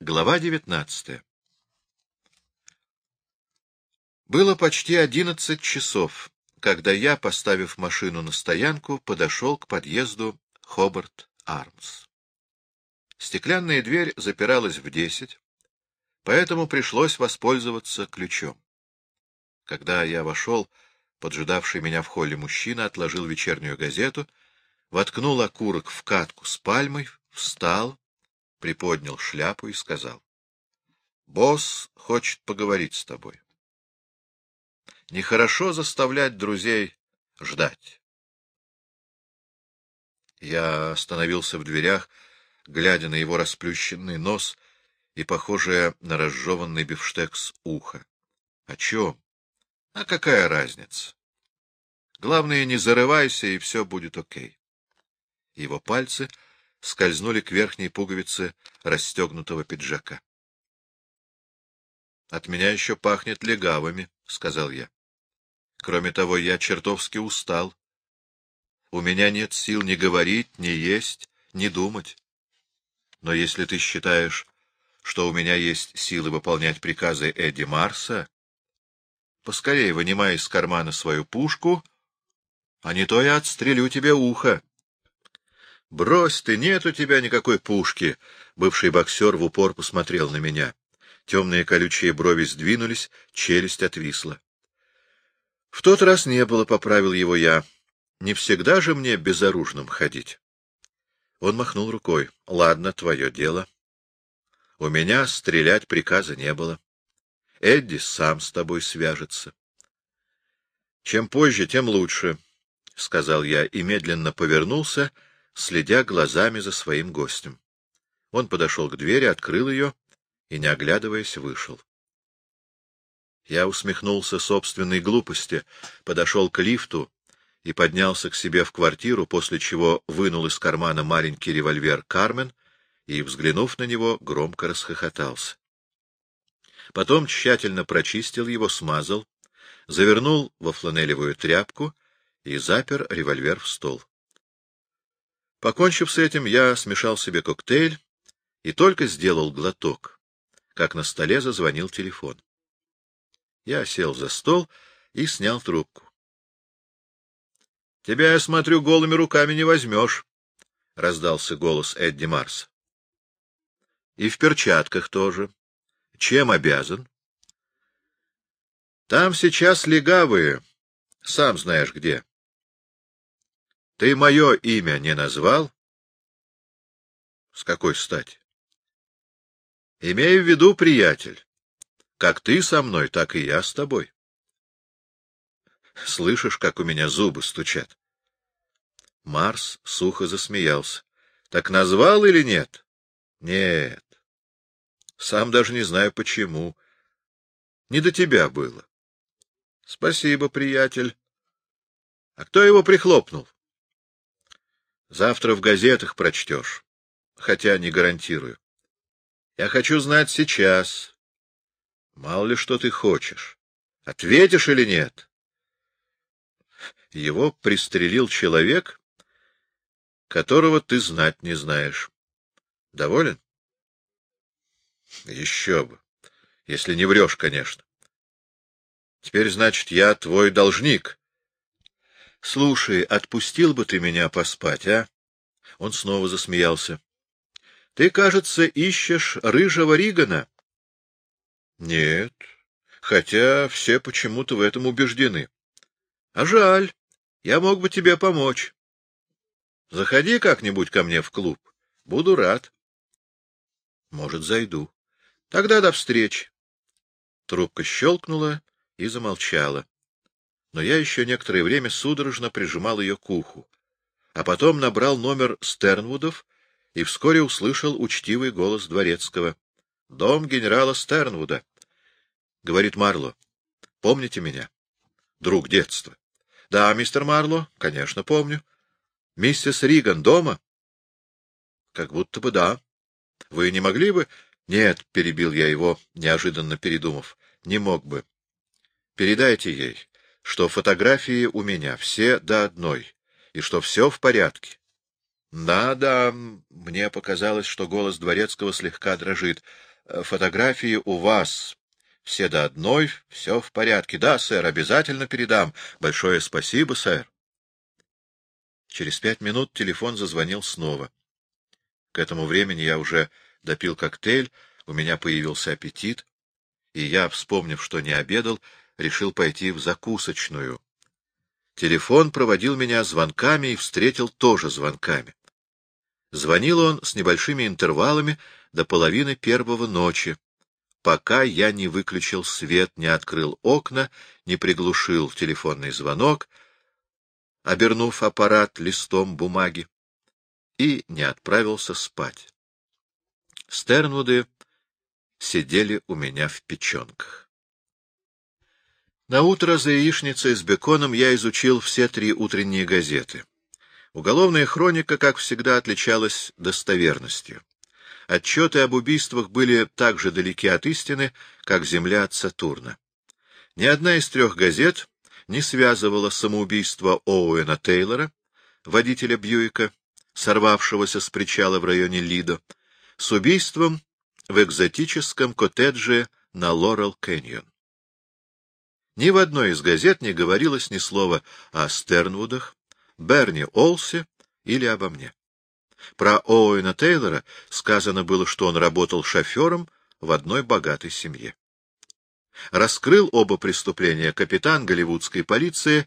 Глава девятнадцатая Было почти одиннадцать часов, когда я, поставив машину на стоянку, подошел к подъезду Хобарт Армс. Стеклянная дверь запиралась в десять, поэтому пришлось воспользоваться ключом. Когда я вошел, поджидавший меня в холле мужчина отложил вечернюю газету, воткнул окурок в катку с пальмой, встал, приподнял шляпу и сказал. — Босс хочет поговорить с тобой. Нехорошо заставлять друзей ждать. Я остановился в дверях, глядя на его расплющенный нос и похожее на разжеванный бифштекс ухо. О чем? А какая разница? Главное, не зарывайся, и все будет окей. Его пальцы скользнули к верхней пуговице расстегнутого пиджака. — От меня еще пахнет легавыми, — сказал я. Кроме того, я чертовски устал. У меня нет сил ни говорить, ни есть, ни думать. Но если ты считаешь, что у меня есть силы выполнять приказы Эдди Марса, поскорее вынимай из кармана свою пушку, а не то я отстрелю тебе ухо. — Брось ты, нет у тебя никакой пушки! — бывший боксер в упор посмотрел на меня. Темные колючие брови сдвинулись, челюсть отвисла. — В тот раз не было, — поправил его я. — Не всегда же мне безоружным ходить. Он махнул рукой. — Ладно, твое дело. У меня стрелять приказа не было. Эдди сам с тобой свяжется. — Чем позже, тем лучше, — сказал я и медленно повернулся, — следя глазами за своим гостем. Он подошел к двери, открыл ее и, не оглядываясь, вышел. Я усмехнулся собственной глупости, подошел к лифту и поднялся к себе в квартиру, после чего вынул из кармана маленький револьвер «Кармен» и, взглянув на него, громко расхохотался. Потом тщательно прочистил его, смазал, завернул во фланелевую тряпку и запер револьвер в стол. Покончив с этим, я смешал себе коктейль и только сделал глоток, как на столе зазвонил телефон. Я сел за стол и снял трубку. — Тебя, я смотрю, голыми руками не возьмешь, — раздался голос Эдди Марс. — И в перчатках тоже. Чем обязан? — Там сейчас легавые, сам знаешь где. Ты мое имя не назвал? С какой стати? Имею в виду, приятель, как ты со мной, так и я с тобой. Слышишь, как у меня зубы стучат? Марс сухо засмеялся. Так назвал или нет? Нет. Сам даже не знаю почему. Не до тебя было. Спасибо, приятель. А кто его прихлопнул? Завтра в газетах прочтешь, хотя не гарантирую. Я хочу знать сейчас. Мало ли что ты хочешь. Ответишь или нет? Его пристрелил человек, которого ты знать не знаешь. Доволен? Еще бы. Если не врешь, конечно. Теперь, значит, я твой должник. — Слушай, отпустил бы ты меня поспать, а? Он снова засмеялся. — Ты, кажется, ищешь рыжего Ригана? — Нет, хотя все почему-то в этом убеждены. — А жаль, я мог бы тебе помочь. Заходи как-нибудь ко мне в клуб. Буду рад. — Может, зайду. Тогда до встречи. Трубка щелкнула и замолчала но я еще некоторое время судорожно прижимал ее к уху, а потом набрал номер Стернвудов и вскоре услышал учтивый голос дворецкого. — Дом генерала Стернвуда. — Говорит Марло. — Помните меня? — Друг детства. — Да, мистер Марло, конечно, помню. — Миссис Риган дома? — Как будто бы да. — Вы не могли бы... — Нет, — перебил я его, неожиданно передумав, — не мог бы. — Передайте ей что фотографии у меня все до одной, и что все в порядке. Да, да, мне показалось, что голос дворецкого слегка дрожит. фотографии у вас. Все до одной, все в порядке. Да, сэр, обязательно передам. Большое спасибо, сэр. Через пять минут телефон зазвонил снова. К этому времени я уже допил коктейль, у меня появился аппетит, и я, вспомнив, что не обедал, решил пойти в закусочную. Телефон проводил меня звонками и встретил тоже звонками. Звонил он с небольшими интервалами до половины первого ночи, пока я не выключил свет, не открыл окна, не приглушил телефонный звонок, обернув аппарат листом бумаги, и не отправился спать. Стернвуды сидели у меня в печенках. На утро за яичницей с беконом я изучил все три утренние газеты. Уголовная хроника, как всегда, отличалась достоверностью. Отчеты об убийствах были так же далеки от истины, как земля от Сатурна. Ни одна из трех газет не связывала самоубийство Оуэна Тейлора, водителя Бьюика, сорвавшегося с причала в районе Лидо, с убийством в экзотическом коттедже на Лорел-Кэньон. Ни в одной из газет не говорилось ни слова о Стернвудах, Берни Олсе или обо мне. Про Оуэна Тейлора сказано было, что он работал шофером в одной богатой семье. Раскрыл оба преступления капитан голливудской полиции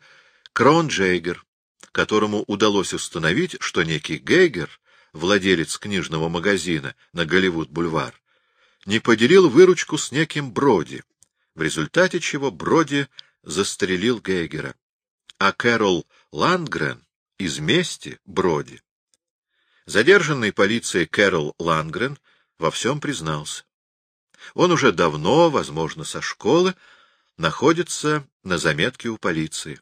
Крон Джейгер, которому удалось установить, что некий Гейгер, владелец книжного магазина на Голливуд-бульвар, не поделил выручку с неким Броди, в результате чего Броди застрелил Гейгера, а Кэрол Ландгрен из мести Броди. Задержанный полицией Кэрол Лангрен во всем признался. Он уже давно, возможно, со школы, находится на заметке у полиции.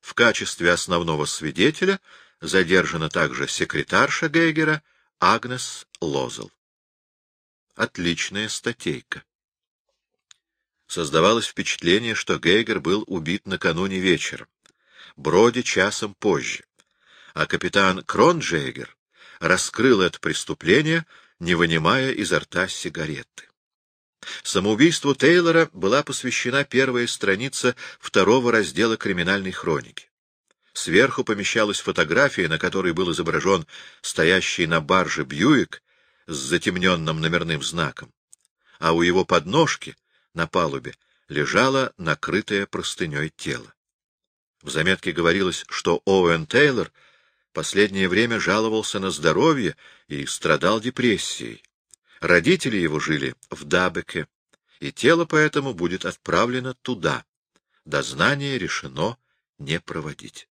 В качестве основного свидетеля задержана также секретарша Гейгера Агнес Лозел. Отличная статейка. Создавалось впечатление, что Гейгер был убит накануне вечером, Броди часом позже, а капитан Кронджейгер раскрыл это преступление, не вынимая изо рта сигареты. Самоубийству Тейлора была посвящена первая страница второго раздела криминальной хроники. Сверху помещалась фотография, на которой был изображен стоящий на барже Бьюик с затемненным номерным знаком, а у его подножки, на палубе, лежало накрытое простыней тело. В заметке говорилось, что Оуэн Тейлор последнее время жаловался на здоровье и страдал депрессией. Родители его жили в Дабеке, и тело поэтому будет отправлено туда. Дознание решено не проводить.